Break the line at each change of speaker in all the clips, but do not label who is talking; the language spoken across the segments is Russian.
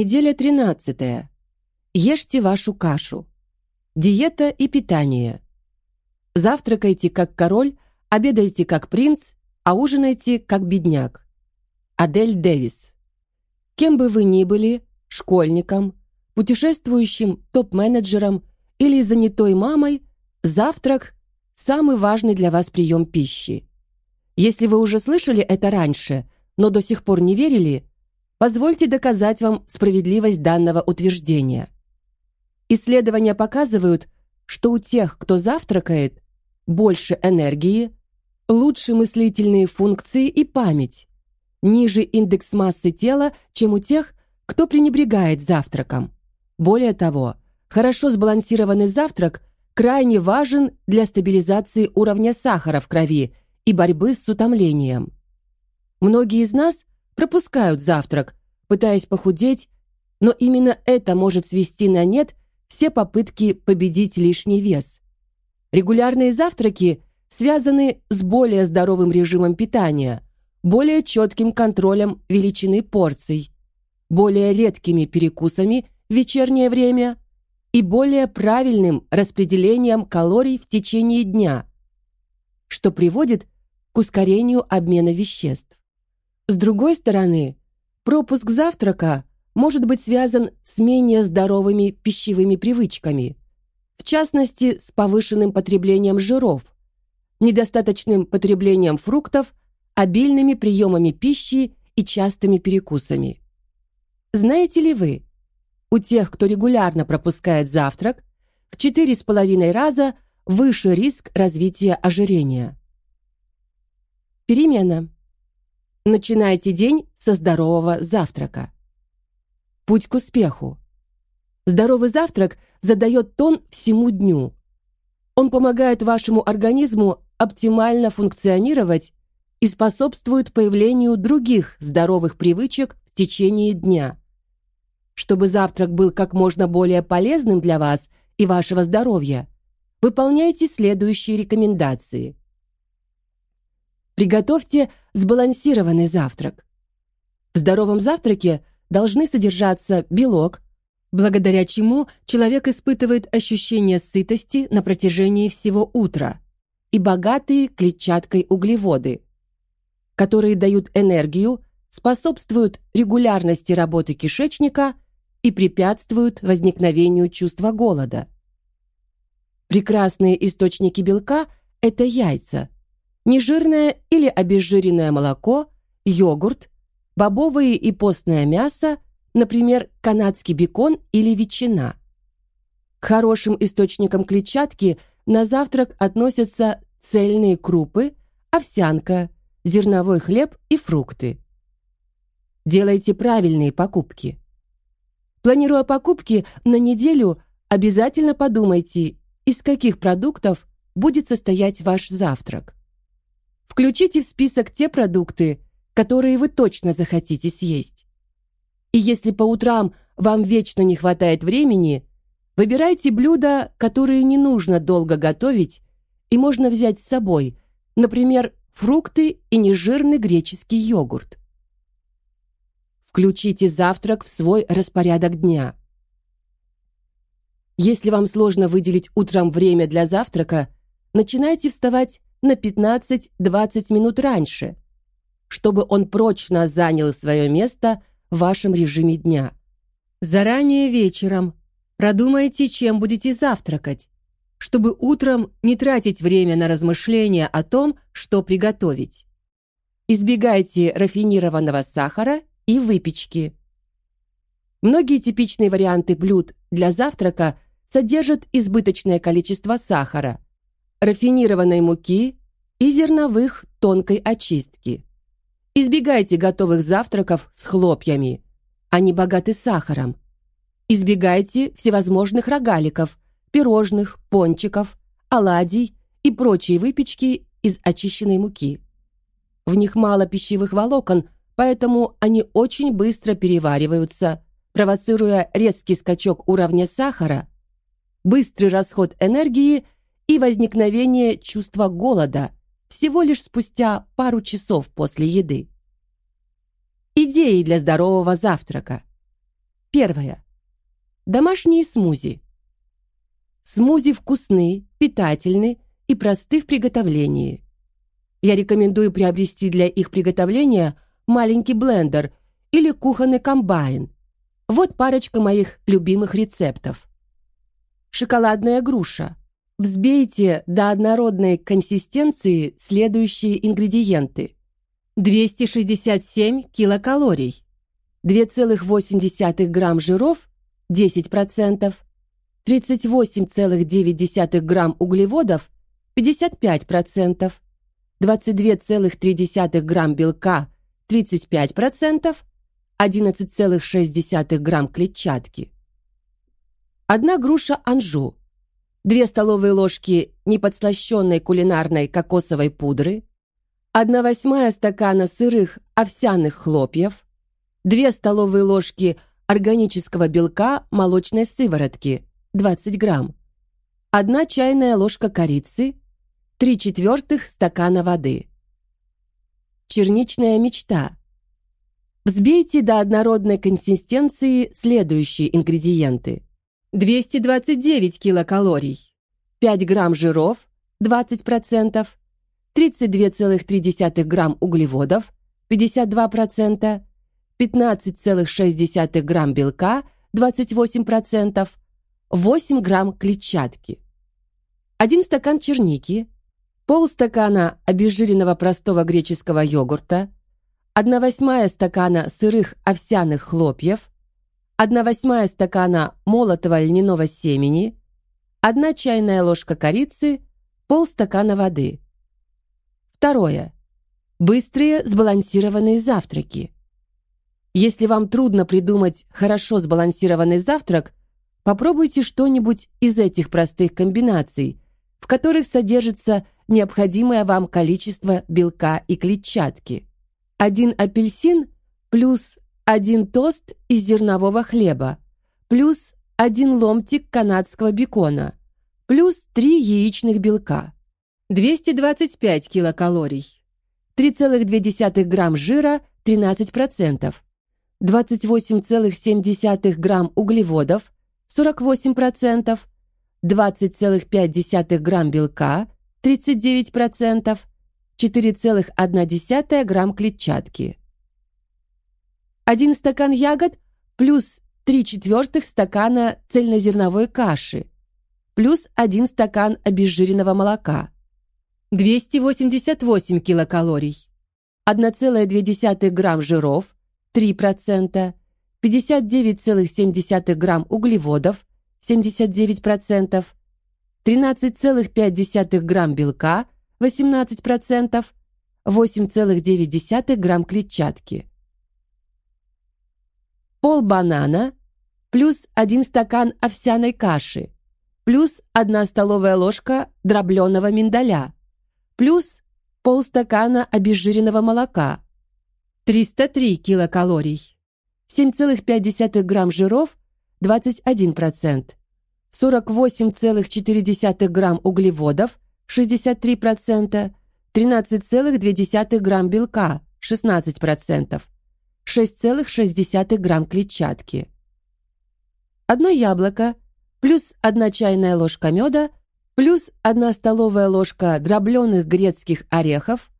Неделя 13. Ешьте вашу кашу. Диета и питание. Завтракайте как король, обедайте как принц, а ужинайте как бедняк. Адель Дэвис. Кем бы вы ни были, школьником, путешествующим топ-менеджером или занятой мамой, завтрак – самый важный для вас прием пищи. Если вы уже слышали это раньше, но до сих пор не верили, Позвольте доказать вам справедливость данного утверждения. Исследования показывают, что у тех, кто завтракает, больше энергии, лучше мыслительные функции и память, ниже индекс массы тела, чем у тех, кто пренебрегает завтраком. Более того, хорошо сбалансированный завтрак крайне важен для стабилизации уровня сахара в крови и борьбы с утомлением. Многие из нас пропускают завтрак, пытаясь похудеть, но именно это может свести на нет все попытки победить лишний вес. Регулярные завтраки связаны с более здоровым режимом питания, более четким контролем величины порций, более редкими перекусами в вечернее время и более правильным распределением калорий в течение дня, что приводит к ускорению обмена веществ. С другой стороны, пропуск завтрака может быть связан с менее здоровыми пищевыми привычками, в частности, с повышенным потреблением жиров, недостаточным потреблением фруктов, обильными приемами пищи и частыми перекусами. Знаете ли вы, у тех, кто регулярно пропускает завтрак, в 4,5 раза выше риск развития ожирения. Перемена. Начинайте день со здорового завтрака. Путь к успеху. Здоровый завтрак задает тон всему дню. Он помогает вашему организму оптимально функционировать и способствует появлению других здоровых привычек в течение дня. Чтобы завтрак был как можно более полезным для вас и вашего здоровья, выполняйте следующие рекомендации. Приготовьте сбалансированный завтрак. В здоровом завтраке должны содержаться белок, благодаря чему человек испытывает ощущение сытости на протяжении всего утра, и богатые клетчаткой углеводы, которые дают энергию, способствуют регулярности работы кишечника и препятствуют возникновению чувства голода. Прекрасные источники белка – это яйца – нежирное или обезжиренное молоко, йогурт, бобовые и постное мясо, например, канадский бекон или ветчина. К хорошим источникам клетчатки на завтрак относятся цельные крупы, овсянка, зерновой хлеб и фрукты. Делайте правильные покупки. Планируя покупки на неделю, обязательно подумайте, из каких продуктов будет состоять ваш завтрак. Включите в список те продукты, которые вы точно захотите съесть. И если по утрам вам вечно не хватает времени, выбирайте блюда, которые не нужно долго готовить и можно взять с собой, например, фрукты и нежирный греческий йогурт. Включите завтрак в свой распорядок дня. Если вам сложно выделить утром время для завтрака, начинайте вставать на 15-20 минут раньше, чтобы он прочно занял свое место в вашем режиме дня. Заранее вечером продумайте, чем будете завтракать, чтобы утром не тратить время на размышления о том, что приготовить. Избегайте рафинированного сахара и выпечки. Многие типичные варианты блюд для завтрака содержат избыточное количество сахара – рафинированной муки и зерновых тонкой очистки. Избегайте готовых завтраков с хлопьями. Они богаты сахаром. Избегайте всевозможных рогаликов, пирожных, пончиков, оладий и прочей выпечки из очищенной муки. В них мало пищевых волокон, поэтому они очень быстро перевариваются, провоцируя резкий скачок уровня сахара, быстрый расход энергии – и возникновение чувства голода всего лишь спустя пару часов после еды. Идеи для здорового завтрака. Первое. Домашние смузи. Смузи вкусны, питательны и просты в приготовлении. Я рекомендую приобрести для их приготовления маленький блендер или кухонный комбайн. Вот парочка моих любимых рецептов. Шоколадная груша. Взбейте до однородной консистенции следующие ингредиенты: 267 килокалорий, 2,8 грамм жиров 10%, 38,9 грамм углеводов 55%, 22,3 грамм белка 35%, 11,6 грамм клетчатки. Одна груша анжу, 2 столовые ложки неподслащенной кулинарной кокосовой пудры, 1 восьмая стакана сырых овсяных хлопьев, 2 столовые ложки органического белка молочной сыворотки 20 грамм, 1 чайная ложка корицы, 3 четвертых стакана воды. Черничная мечта. Взбейте до однородной консистенции следующие ингредиенты: 229 килокалорий, 5 грамм жиров 20%, 32,3 грамм углеводов 52%, 15,6 грамм белка 28%, 8 грамм клетчатки. 1 стакан черники, полстакана обезжиренного простого греческого йогурта, 1 восьмая стакана сырых овсяных хлопьев, 1 восьмая стакана молотого льняного семени, 1 чайная ложка корицы, полстакана воды. Второе. Быстрые сбалансированные завтраки. Если вам трудно придумать хорошо сбалансированный завтрак, попробуйте что-нибудь из этих простых комбинаций, в которых содержится необходимое вам количество белка и клетчатки. Один апельсин плюс один тост из зернового хлеба, плюс один ломтик канадского бекона, плюс три яичных белка. 225 килокалорий. 3,2 грамм жира, 13%. 28,7 грамм углеводов, 48%. 20,5 грамм белка, 39%, 4,1 грамм клетчатки. Один стакан ягод плюс 3 четвертых стакана цельнозерновой каши, плюс один стакан обезжиренного молока. 288 килокалорий. 1,2 грамм жиров, 3%, 59,7 грамм углеводов, 79%, 13,5 грамм белка, 18%, 8,9 грамм клетчатки. Пол банана плюс 1 стакан овсяной каши плюс 1 столовая ложка дробленого миндаля плюс полстакана обезжиренного молока 303 килокалорий 7,5 грамм жиров 21%, 48,4 грамм углеводов, 63%, 13,2 грамм белка, 16%, 6,6 грамм клетчатки. Одно яблоко, плюс одна чайная ложка меда, плюс одна столовая ложка дробленых грецких орехов,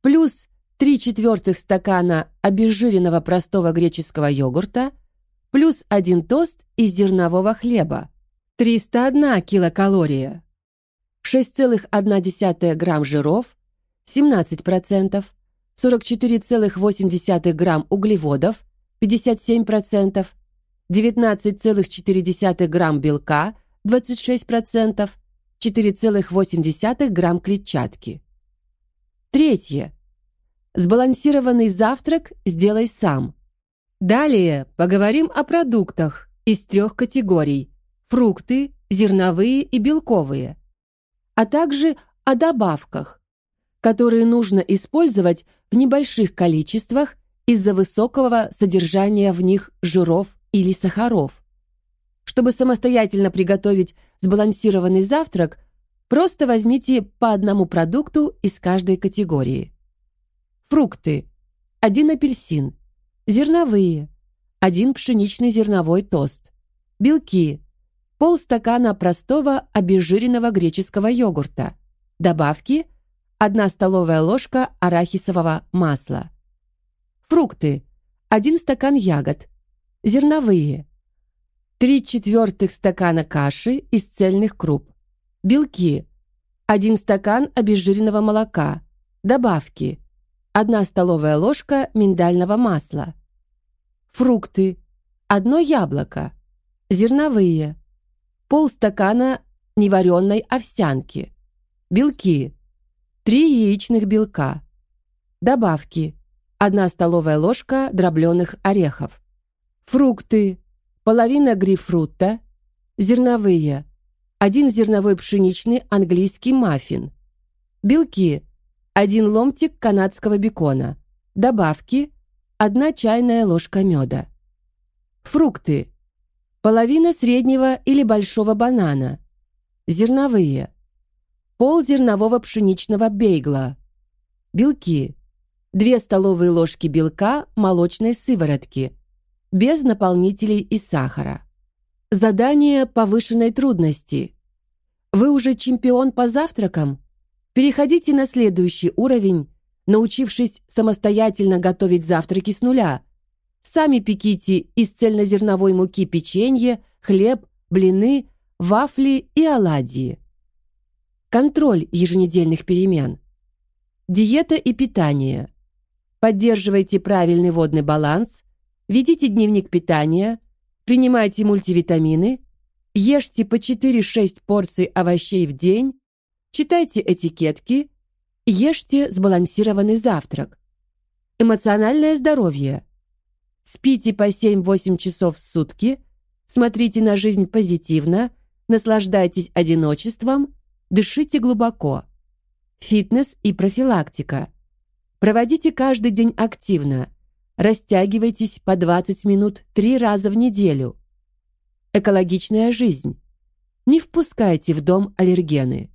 плюс 3 четвертых стакана обезжиренного простого греческого йогурта – плюс один тост из зернового хлеба. 301 килокалория. 6,1 грамм жиров, 17%, 44,8 грамм углеводов, 57%, 19,4 грамм белка, 26%, 4,8 грамм клетчатки. Третье. Сбалансированный завтрак сделай сам. Далее поговорим о продуктах из трех категорий: фрукты, зерновые и белковые, а также о добавках, которые нужно использовать в небольших количествах из-за высокого содержания в них жиров или сахаров. Чтобы самостоятельно приготовить сбалансированный завтрак, просто возьмите по одному продукту из каждой категории. Фрукты: один апельсин, зерновые один пшеничный зерновой тост. Белки. Полстакана простого обезжиренного греческого йогурта. Добавки. 1 столовая ложка арахисового масла. Фрукты. 1 стакан ягод. Зерновые. 3 четвертых стакана каши из цельных круп. Белки. 1 стакан обезжиренного молока. Добавки. 1 столовая ложка миндального масла. Фрукты. Одно яблоко. Зерновые. Полстакана невареной овсянки. Белки. 3 яичных белка. Добавки. 1 столовая ложка дробленых орехов. Фрукты. Половина грейпфрута. Зерновые. Один зерновой пшеничный английский маффин. Белки. Один ломтик канадского бекона. Добавки. Одна чайная ложка меда. Фрукты. Половина среднего или большого банана. Зерновые. Пол зернового пшеничного бейгла. Белки. 2 столовые ложки белка молочной сыворотки. Без наполнителей и сахара. Задание повышенной трудности. Вы уже чемпион по завтракам? Переходите на следующий уровень, научившись самостоятельно готовить завтраки с нуля. Сами пеките из цельнозерновой муки печенье, хлеб, блины, вафли и оладьи. Контроль еженедельных перемен. Диета и питание. Поддерживайте правильный водный баланс, ведите дневник питания, принимайте мультивитамины, ешьте по 4-6 порций овощей в день, читайте этикетки, ешьте сбалансированный завтрак. Эмоциональное здоровье. Спите по 7-8 часов в сутки, смотрите на жизнь позитивно, наслаждайтесь одиночеством, дышите глубоко. Фитнес и профилактика. Проводите каждый день активно. Растягивайтесь по 20 минут три раза в неделю. Экологичная жизнь. Не впускайте в дом аллергены.